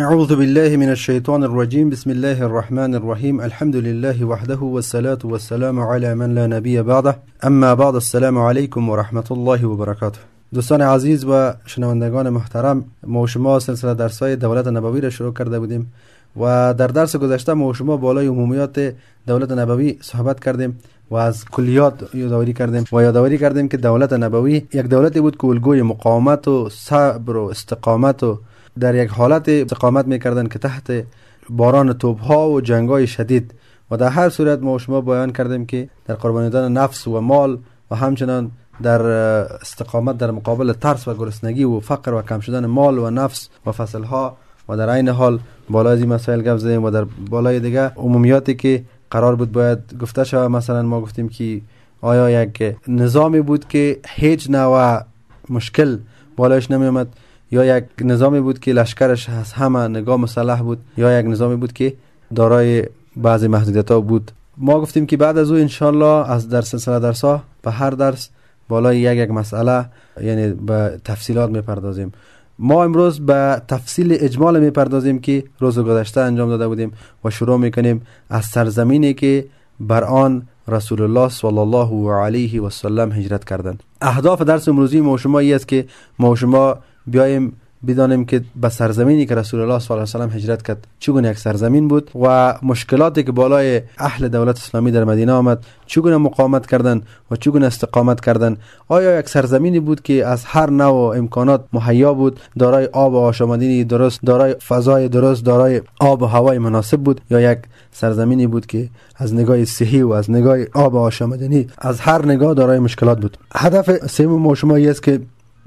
أعوذ بالله من الشيطان الرجيم. بسم الله الرحمن الرحيم. الحمد لله وحده والصلاة والسلام على من لا نبي بعده. أما بعد السلام عليكم ورحمة الله وبركاته. دوستان عزیز و شنوندگان محترم ما شما سلسله درسای دولت نبوی را شروع کرده بودیم و در درس گذشته ما شما بالای عمومیات دولت نبوی صحبت کردیم و از کلیات یادآوری کردیم و یادآوری کردیم که دولت نبوی یک دولتی بود که الگوی مقاومت و صبر و استقامت و در یک حالت استقامت می‌کردن که تحت باران توپ ها و جنگ های شدید و در هر صورت ما شما بیان کردیم که در قربانی نفس و مال و همچنان در استقامت در مقابل ترس و گرسنگی و فقر و کم شدن مال و نفس و فصل ها و در این حال بالای این مسائل گفت زدیم و در بالای دیگه عمومیاتی که قرار بود باید گفته شود. مثلا ما گفتیم که آیا یک نظامی بود که هیچ نوع مشکل بالایش نمی یا یک نظامی بود که لشکرش از همه نگاه مسلح بود یا یک نظامی بود که دارای بعضی محدودیت ها بود. ما گفتیم که بعد از او انشالله از در سلسله درس ها به هر درس بالای یک یک مسئله یعنی به تفصیلات می‌پردازیم. ما امروز به تفصیل اجمال می‌پردازیم که روز گذشته انجام داده بودیم و شروع می‌کنیم از سرزمینی که بر آن رسول الله صلی الله علیه و سلم هجرت کردند. اهداف درس امروزی ما شما است که ما شما بیایم بدانیم که به سرزمینی که رسول الله صلی الله علیه و سلم هجرت کرد چگونه یک سرزمین بود و مشکلاتی که بالای اهل دولت اسلامی در مدینه آمد چگونه مقاومت کردن و چگونه استقامت کردن. آیا یک سرزمینی بود که از هر نوع امکانات مهیا بود؟ دارای آب و آشامیدنی درست دارای فضای درست دارای آب و هوای مناسب بود یا یک سرزمینی بود که از نگاه صحی و از نگاه آب و آشامیدنی از هر نگاه دارای مشکلات بود؟ هدف سوم ما شما است که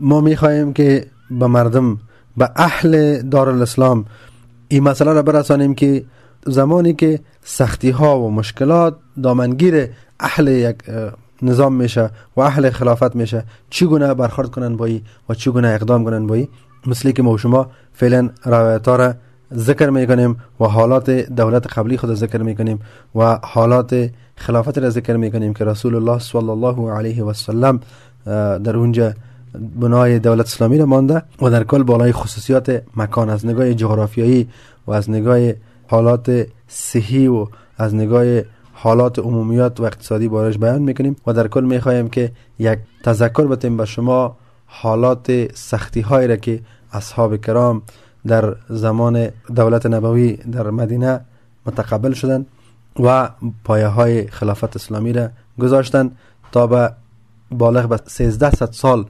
ما می‌خواهیم که به مردم به اهل دارالاسلام. این مسئله را برسانیم که زمانی که سختی ها و مشکلات دامنگیر اهل یک نظام میشه و اهل خلافت میشه چگونه برخورد کنن با و چگونه اقدام کنن با مثل که ما شما فعلا روایت را ذکر می‌کنیم و حالات دولت قبلی خود ذکر می‌کنیم و حالات خلافت را ذکر می‌کنیم که رسول الله صلی الله علیه و سلم در اونجا بنای دولت اسلامی را مانده و در کل بالای خصوصیات مکان از نگاه جغرافیایی و از نگاه حالات صحی و از نگاه حالات عمومیات و اقتصادی بارش بیان می‌کنیم و در کل می‌خواهیم که یک تذکر بتیم به شما حالات سختی هایی را که اصحاب کرام در زمان دولت نبوی در مدینه متقبل شدند و پایه های خلافت اسلامی را گذاشتند تا به بالغ به 1300 سال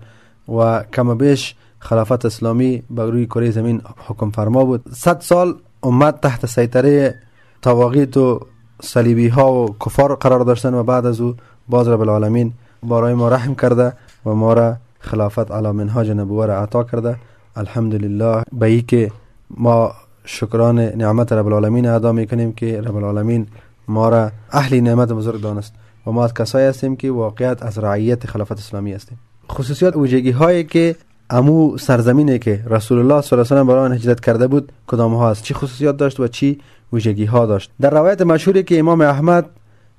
و کم بیش خلافت اسلامی بر روی کره زمین حکم فرما بود. صد سال امت تحت سیطره تواقیت و صلیبی ها و کفار قرار داشتن و بعد از او باز رب العالمین برای ما رحم کرده و ما را خلافت علی منهاج نبوه را عطا کرده. الحمدلله. به ای که ما شکران نعمت رب العالمین ادا می‌کنیم که رب العالمین ما را اهل نعمت بزرگ دانست. و ما از کسایی هستیم که واقعیت از رعیت خلافت اسلامی هستیم. خصوصیات ویژگی هایی که امو سرزمینی که رسول الله صلی الله علیه و برای آن هجرت کرده بود کدام ها است؟ چی خصوصیات داشت و چی ویژگی ها داشت؟ در روایت مشهوری که امام احمد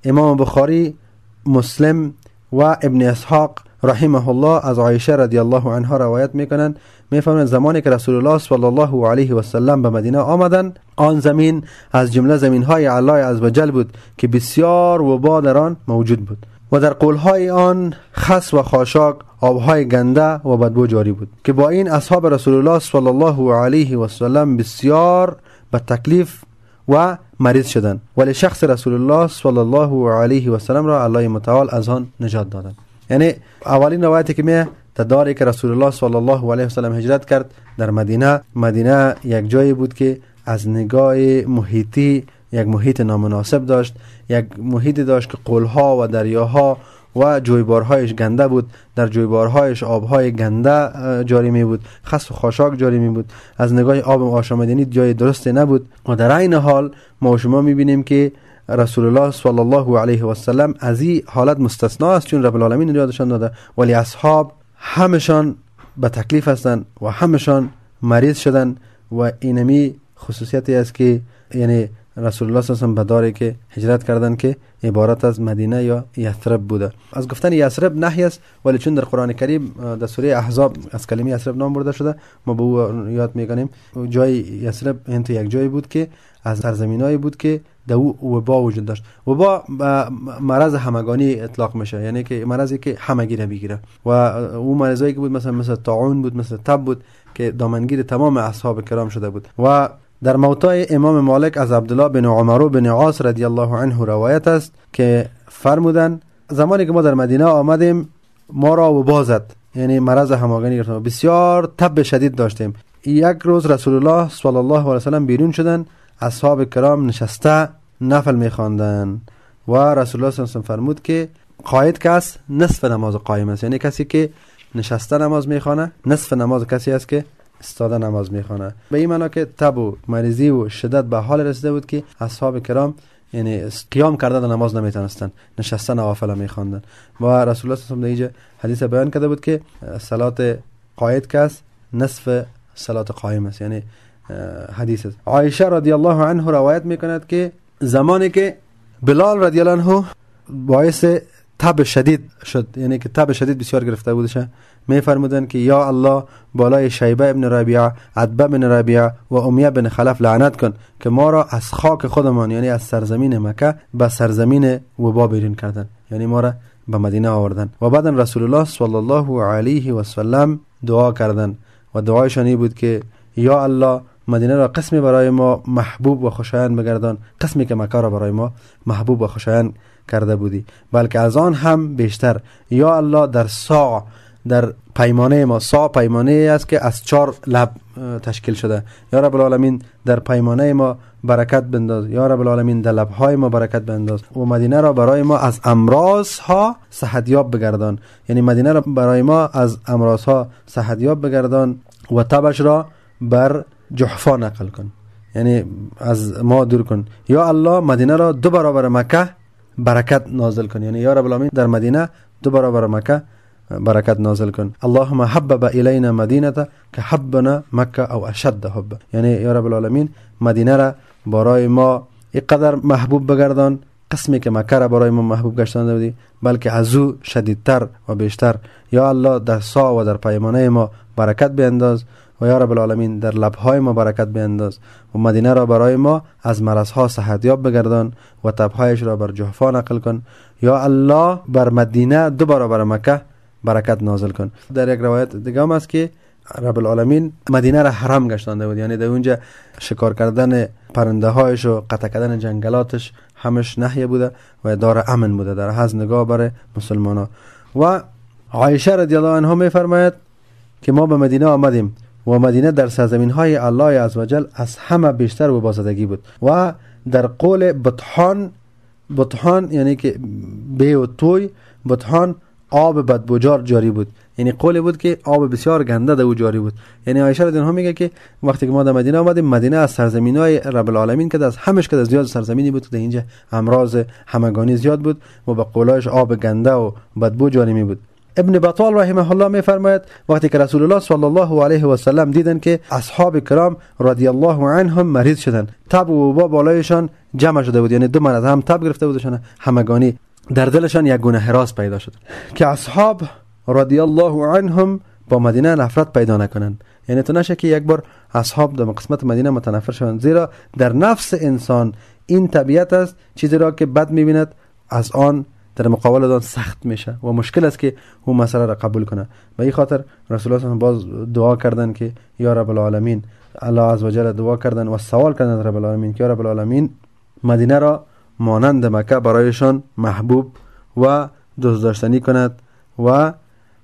امام بخاری مسلم و ابن اسحاق رحمه الله از عایشه رضی الله عنها روایت می‌کنند می‌فهمند زمانی که رسول الله صلی الله علیه و سلم به مدینه آمدن آن زمین از جمله زمین های الله وجل بود که بسیار وبا در آن موجود بود. و در قولهای آن خس و خاشاک آبهای گنده و بدبو جاری بود که با این اصحاب رسول الله صلی الله علیه و سلم بسیار به تکلیف و مریض شدند ولی شخص رسول الله صلی الله علیه و سلم را الله متعال از آن نجات دادند یعنی اولین روایتی که میه داری که رسول الله صلی الله علیه و سلم هجرت کرد در مدینه. مدینه یک جایی بود که از نگاه محیطی یک محیط نامناسب داشت یک محیطی داشت که قلها و دریاها و جویبارهایش گنده بود. در جویبارهایش آبهای گنده جاری می بود خس و خاشاک جاری می بود از نگاه آب آشامیدنی جای درستی نبود. و در این حال ما شما می بینیم که رسول الله صلی الله علیه و سلم از این حالت مستثنا است چون رب العالمین یادشان داده. ولی اصحاب همشان به تکلیف هستند و همشان مریض شدن و اینمی خصوصیتی است که یعنی رسول الله صلی الله علیه و که هجرت کردن که عبارت از مدینه یا یثرب بوده. از گفتن یثرب نهی است ولی چون در قرآن کریم در سوره احزاب از کلمه یثرب نام برده شده ما به او یاد می‌کنیم. جای یثرب انت یک جایی بود که از سرزمینایی بود که در وبا وجود داشت. وبا مرض همگانی اطلاق میشه یعنی که مرضی که همگی را بگیره. و او مرضایی که بود مثلا مثل طاعون بود مثل تب بود که دامنگیر تمام اصحاب کرام شده بود. و در موتای امام مالک از عبدالله بن عمر بن عاص رضی الله عنه روایت است که فرمودن زمانی که ما در مدینه آمدیم ما را وبا زد یعنی مرض همگانی گرفتن. بسیار تب شدید داشتیم. یک روز رسول الله صلی الله علیه و سلم بیرون شدن اصحاب کرام نشسته نفل میخواندن و رسول الله صلی الله علیه و فرمود که قائد کس نصف نماز قایم است. یعنی کسی که نشسته نماز می‌خوانه نصف نماز کسی است که استاده نماز می‌خوانه به این معنا که تب و مریضی و شدت به حال رسیده بود که اصحاب کرام یعنی قیام کرده نماز نمی‌تونستن. نشسته نوافل میخواندن. و رسول الله صلی الله علیه و حدیث بیان کرده بود که صلات قائد کس نصف صلات قائم است. یعنی حدیث است. عایشه رضی الله عنه روایت می‌کند که زمانی که بلال رضی الله عنه باعث تب شدید شد. یعنی که تب شدید بسیار گرفته بودشه می فرمودن که یا الله بالای شیبه ابن ربیعه عدبه بن ربیعه و امیه بن خلف لعنت کن که ما را از خاک خودمان یعنی از سرزمین مکه به سرزمین وبا بیرون کردن یعنی ما را به مدینه آوردن و بعد رسول الله صلی الله علیه و سلم دعا کردن و دعایشان بود که یا الله مدینه را قسمی برای ما محبوب و خوشایند بگردان. قسمی که مکه را برای ما محبوب و خوشایند کرده بودی. بلکه از آن هم بیشتر. یا الله در ساع در پیمانه ما سا پیمانه است که از چهار لب تشکیل شده. یا رب العالمین در پیمانه ما برکت بنداز. یا رب العالمین در لبهای ما برکت بنداز. و مدینه را برای ما از امراض ها صحتیاب بگردان. یعنی مدینه را برای ما از امراض ها صحتیاب بگردان و تبش را بر جحفا نقل کن. یعنی از ما دور کن. یا الله مدینه را دو برابر مکه برکت نازل کن. یعنی یا رب العالمین در مدینه دو برابر مکه برکت نازل کن. اللهم حبب الینا مدینه که حبنا مکه أو اشد حب یعنی یا رب العالمین مدینه را برای ما اینقدر محبوب بگردان. قسمی که مکه را برای ما محبوب گشتانده بودی بلکه از أو شدیدتر و بیشتر. یا الله در سا و در پیمانه ما برکت بینداز. و یا رب العالمین در لبهای ما برکت بینداز و مدینه را برای ما از مرضها صحتیاب بگردان و تبهایش را بر جحفا نقل کن. یا الله بر مدینه دو برابر مکه برکت نازل کن. در یک روایت دیگه هم است که رب العالمین مدینه را حرم گشتانده بود. یعنی در اونجا شکار کردن پرنده هایش و قطع کردن جنگلاتش همش نحیه بوده و دار امن بوده. در هز نگاه بر مسلمان ها و عایشه رضی الله عنها می فرماید که ما به مدینه آمدیم. و مدینه در سرزمین های الله عزوجل از همه بیشتر و بازدگی بود و در قول بطحان بطحان یعنی که به و توی بطحان آب بدبوجار جاری بود. یعنی قول بود که آب بسیار گنده در او جاری بود. یعنی عایشه رضی الله میگه که وقتی که ما در مدینه آمدیم مدینه از سرزمین های رب العالمین که از همش که زیاد سرزمینی بود که در اینجا امراض همگانی زیاد بود و به قولایش آب گنده و بدبو جاری می بود. ابن بطال رحمه الله می فرماید وقتی که رسول الله صلی الله علیه و سلم دیدن که اصحاب کرام رضی الله عنهم مریض شدن تب و وبا بالایشان جمع شده بود یعنی دو مرض هم تب گرفته بودشان همگانی در دلشان یک گونه حراس پیدا شد که اصحاب رضی الله عنهم با مدینه نفرت پیدا نکنند. یعنی تو نشه که یک بار اصحاب در قسمت مدینه متنفر شوند زیرا در نفس انسان این طبیعت است چیزی را که بد می‌بیند از آن در مقابل آن سخت میشه و مشکل است که او مسئله را قبول کنه. به این خاطر رسول الله باز دعا کردن که یا رب العالمین الله عزوجل دعا کردن و سوال کردن رب العالمین که یا رب العالمین مدینه را مانند مکه برایشان محبوب و دوست داشتنی کند و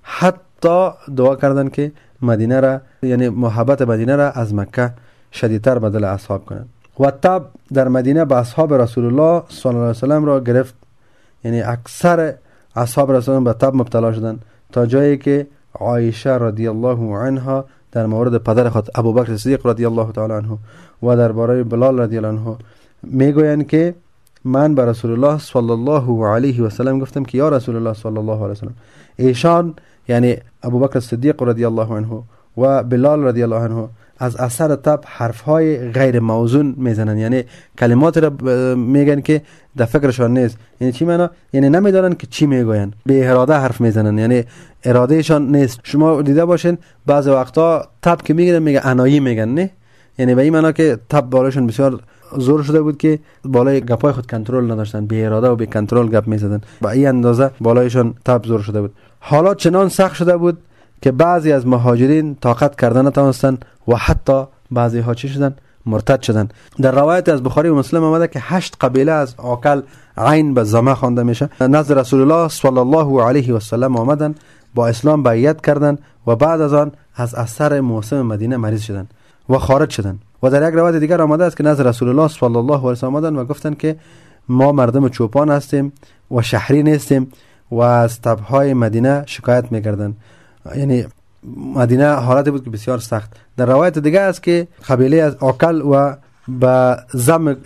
حتی دعا کردن که مدینه را یعنی محبت مدینه را از مکه شدیدتر بدل اصحاب کنند. و تب در مدینه به اصحاب رسول الله صلی الله علیه وسلم را گرفت. یعنی اکثر اصحاب رسول به تب مبتلا شدند تا جایی که عایشه رضی الله عنها در مورد پدر خود ابوبکر صدیق رضی الله تعالی عنه و درباره بلال رضی الله عنه می‌گویند که من به رسول الله صلی الله علیه و سلم گفتم که یا رسول الله صلی الله علیه و سلم ایشان یعنی ابوبکر صدیق رضی الله عنه و بلال رضی الله عنه از اثر تب حرف های غیر موزون می‌زنن. یعنی کلمات را میگن که در فکرشان نیست. یعنی چی معنا؟ یعنی نمی‌دانن که چی می‌گوین. به اراده حرف می‌زنن. یعنی ارادهشان نیست. شما دیده باشین بعضی وقتا تب که میگن میگه انایی میگن نه؟ یعنی به این معنا که تب بالاشون بسیار زور شده بود که بالای گپای خود کنترل نداشتن. بی اراده و بی کنترل گپ می‌زدن. با این اندازه بالایشان تب زور شده بود. حالا چنان سخت شده بود که بعضی از مهاجرین طاقت کردن نتوانستند و حتی بعضی ها چی شدن؟ مرتد شدن. در روایت از بخاری و مسلم آمده که هشت قبیله از آکل عین به زمه خوانده میشه. نزد رسول الله صلی الله علیه و سلم آمدن با اسلام بیعت کردند و بعد از آن از اثر موسم مدینه مریض شدند و خارج شدند و در یک روایت دیگر آمده است که نزد رسول الله صلی الله علیه و آمدن و گفتند که ما مردم چوپان هستیم و شهری نیستیم و از تبهای مدینه شکایت می‌کردند. یعنی مدینه حالت بود که بسیار سخت. در روایت دیگه است که قبیله از آکل و به زم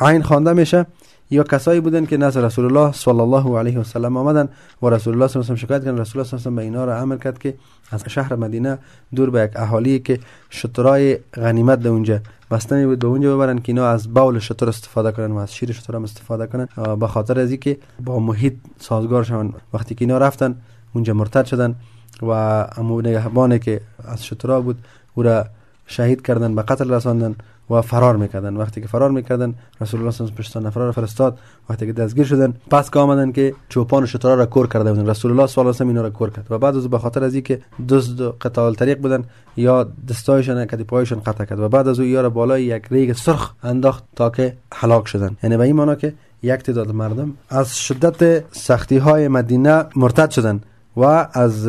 عین خوانده میشه. یا کسایی بودن که نزد رسول الله صلی الله علیه و سلم آمدن و رسول الله صلی الله علیه و شکایت کردن. رسول الله صلی الله علیه و به اینا را امر کرد که از شهر مدینه دور به یک اهالی که شترای غنیمت در اونجا بسته بود به اونجا ببرن که اینا از باول شتر استفاده کنن و از شیر شتر هم استفاده کنن. به خاطر از اینکه با محیط سازگار شون وقتی که اینا رفتن اونجا مرتد شدن. و امو نگهبانی که از شترا بود او را شهید کردن به قتل رساندن و فرار می‌کردن. وقتی که فرار می‌کردن رسول الله صلی الله علیه و نفر را فرستاد. وقتی که دستگیر شدن پس که آمدن که چوپان و شترا را کور کرده بودن. رسول الله صلی الله علیه و اینا را کور کرد. و بعد از به خاطر از اینکه دزد قطع طریق بودن یا دستایشان کدی پایشان قطع کرد. و بعد از او یا را بالای یک ریگ سرخ انداخت تا که هلاک شدن. یعنی به این معنا که یک تعداد مردم از شدت سختی های مدینه مرتد شدن. و از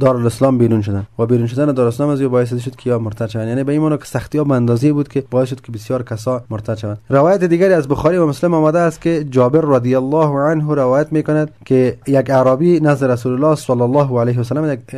دارالاسلام بیرون شدن. و بیرون شدن دارالاسلام از باعث شد که یا مرتد شوند. یعنی به این که سختی ها اندازه بود که باعث شد که بسیار کسا مرتد شوند. روایت دیگری از بخاری و مسلم آمده است که جابر رضی الله عنه روایت می‌کند که یک عربی نزد رسول الله صلی الله علیه و سلم یک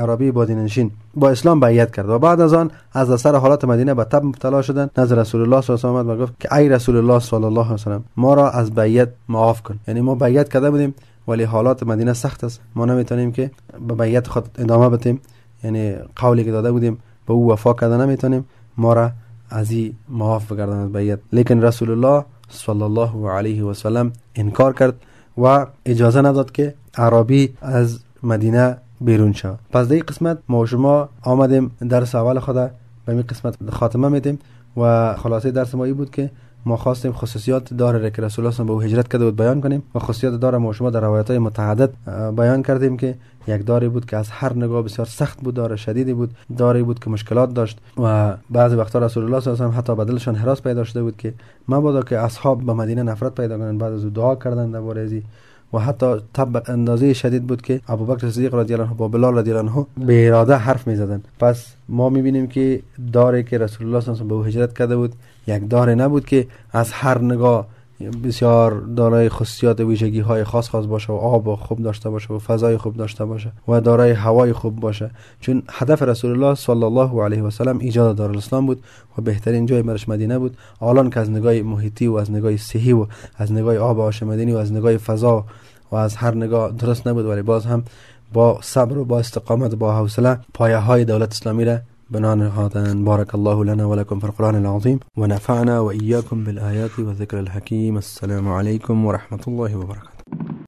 عربی بادینشین با اسلام بیعت کرد. و بعد از آن از اثر حالات مدینه به تب مبتلا شدن نزد رسول الله صلی الله علیه و گفت که ای رسول الله صلی الله علیه و سلم ما را از بیعت معاف کن. یعنی ما بیعت کرده بودیم ولی حالات مدینه سخت است. ما نمی‌تونیم که به بیعت خود ادامه بدیم. یعنی قولی که داده بودیم به او وفا کرده نمی‌تونیم. ما را از این معاف بگردن بیعت. لیکن رسول الله صلی الله علیه و سلم انکار کرد و اجازه نداد که عربی از مدینه بیرون شود. پس در قسمت ما شما آمدیم درس اول خود به این قسمت خاتمه میدیم و خلاصه درس ما بود که ما خواستیم خصوصیات داره که رسول الله به او هجرت کرده بود بیان کنیم و خصوصیات داره ما شما در روایت های متعدد بیان کردیم که یک داری بود که از هر نگاه بسیار سخت بود داره شدیدی بود داری بود که مشکلات داشت و بعضی وقتا رسول الله صلی الله علیه و حتی بدلشان حراس پیدا شده بود که مبادا که اصحاب به مدینه نفرت پیدا کنند بعد از دعا کردن در ازی. و حتی تب اندازه شدید بود که ابوبکر صدیق رضی الله عنه با بلال رضی الله عنه به اراده حرف می زدن پس ما می بینیم که داری که رسول الله صلی الله علیه و به هجرت کرده بود. یک داره نبود که از هر نگاه بسیار دارای خصوصیات ویژگی های خاص خاص باشه و آب خوب داشته باشه و فضای خوب داشته باشه و دارای هوای خوب باشه. چون هدف رسول الله صلی الله علیه و سلم ایجاد دارالاسلام بود و بهترین جای برش مدینه بود. الان که از نگاه محیطی و از نگاه صحی و از نگاه آب آشامیدنی و از نگاه فضا و از هر نگاه درست نبود ولی باز هم با صبر و با استقامت و با حوصله پایه های دولت اسلامی را بنان هذا بارك الله لنا ولكم في القرآن العظيم ونفعنا وإياكم بالآيات والذكر الحكيم. السلام عليكم ورحمة الله وبركاته.